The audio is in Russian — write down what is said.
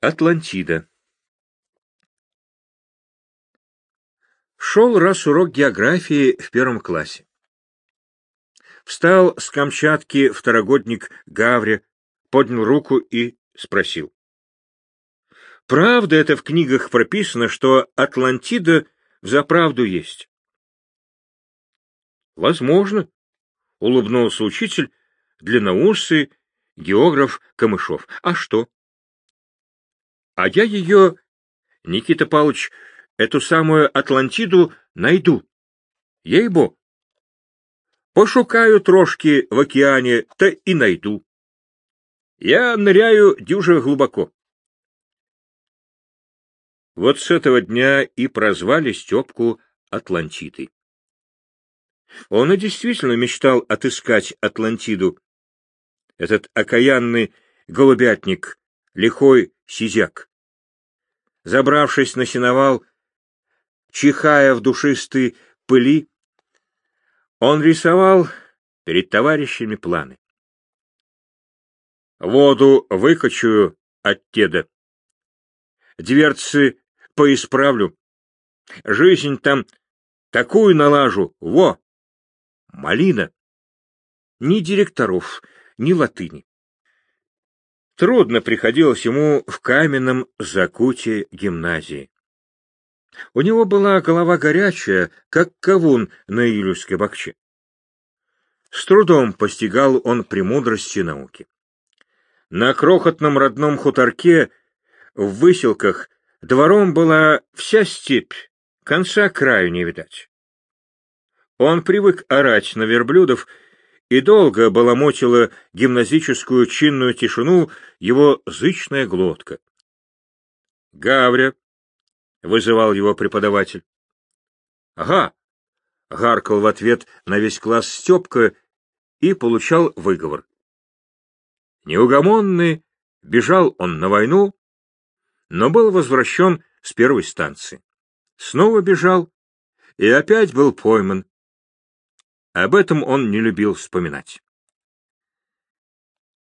Атлантида Шел раз урок географии в первом классе. Встал с Камчатки второгодник Гавря, поднял руку и спросил. Правда это в книгах прописано, что Атлантида взаправду есть? Возможно, — улыбнулся учитель, длинноусый, географ Камышов. А что? А я ее, Никита Павлович, эту самую Атлантиду найду. Ей-бо. Пошукаю трошки в океане, то и найду. Я ныряю дюже глубоко. Вот с этого дня и прозвали Степку Атлантидой. Он и действительно мечтал отыскать Атлантиду. Этот окаянный голубятник, лихой сизяк. Забравшись на сеновал, чихая в душистой пыли, он рисовал перед товарищами планы. Воду выкачаю от теда. Дверцы поисправлю. Жизнь там такую налажу. Во! Малина. Ни директоров, ни латыни. Трудно приходилось ему в каменном закуте гимназии. У него была голова горячая, как кавун на Илюшской бакче. С трудом постигал он премудрости науки. На крохотном родном хуторке в выселках двором была вся степь, конца краю не видать. Он привык орать на верблюдов и долго баламутила гимназическую чинную тишину его зычная глотка. — Гавря! — вызывал его преподаватель. — Ага! — гаркал в ответ на весь класс Степка и получал выговор. Неугомонный, бежал он на войну, но был возвращен с первой станции. Снова бежал и опять был пойман, об этом он не любил вспоминать.